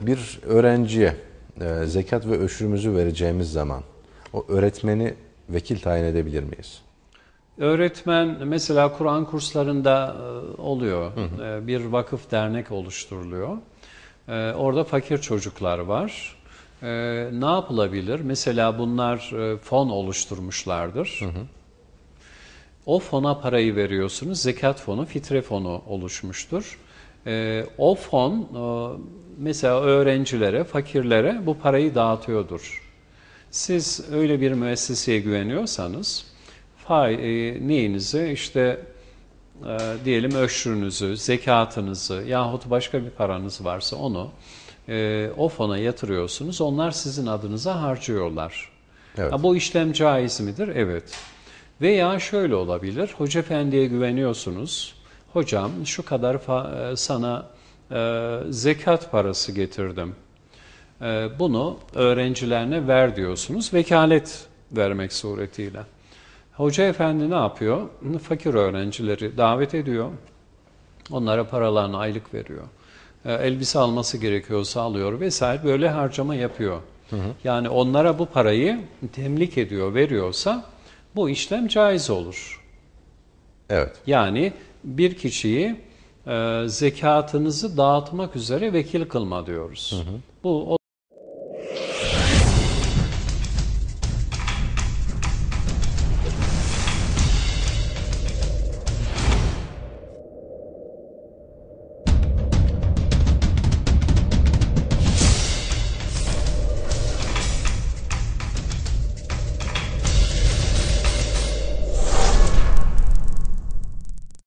bir öğrenciye e, zekat ve öşrümüzü vereceğimiz zaman o öğretmeni vekil tayin edebilir miyiz? Öğretmen mesela Kur'an kurslarında e, oluyor. E, Bir vakıf dernek oluşturuluyor. Orada fakir çocuklar var. Ne yapılabilir? Mesela bunlar fon oluşturmuşlardır. O fona parayı veriyorsunuz. Zekat fonu, fitre fonu oluşmuştur. O fon mesela öğrencilere, fakirlere bu parayı dağıtıyordur. Siz öyle bir müesseseye güveniyorsanız e, neyinizi işte e, diyelim öşrünüzü, zekatınızı yahut başka bir paranız varsa onu e, o fona yatırıyorsunuz. Onlar sizin adınıza harcıyorlar. Evet. Ha, bu işlem caiz midir? Evet. Veya şöyle olabilir. Hoca efendiye güveniyorsunuz. Hocam şu kadar e, sana e, zekat parası getirdim. E, bunu öğrencilerine ver diyorsunuz. Vekalet vermek suretiyle. Hoca efendi ne yapıyor? Fakir öğrencileri davet ediyor. Onlara paralarını aylık veriyor. E, elbise alması gerekiyorsa alıyor vesaire böyle harcama yapıyor. Yani onlara bu parayı temlik ediyor, veriyorsa bu işlem caiz olur. Evet. Yani bir kişiyi e, zekatınızı dağıtmak üzere vekil kılma diyoruz. Bu o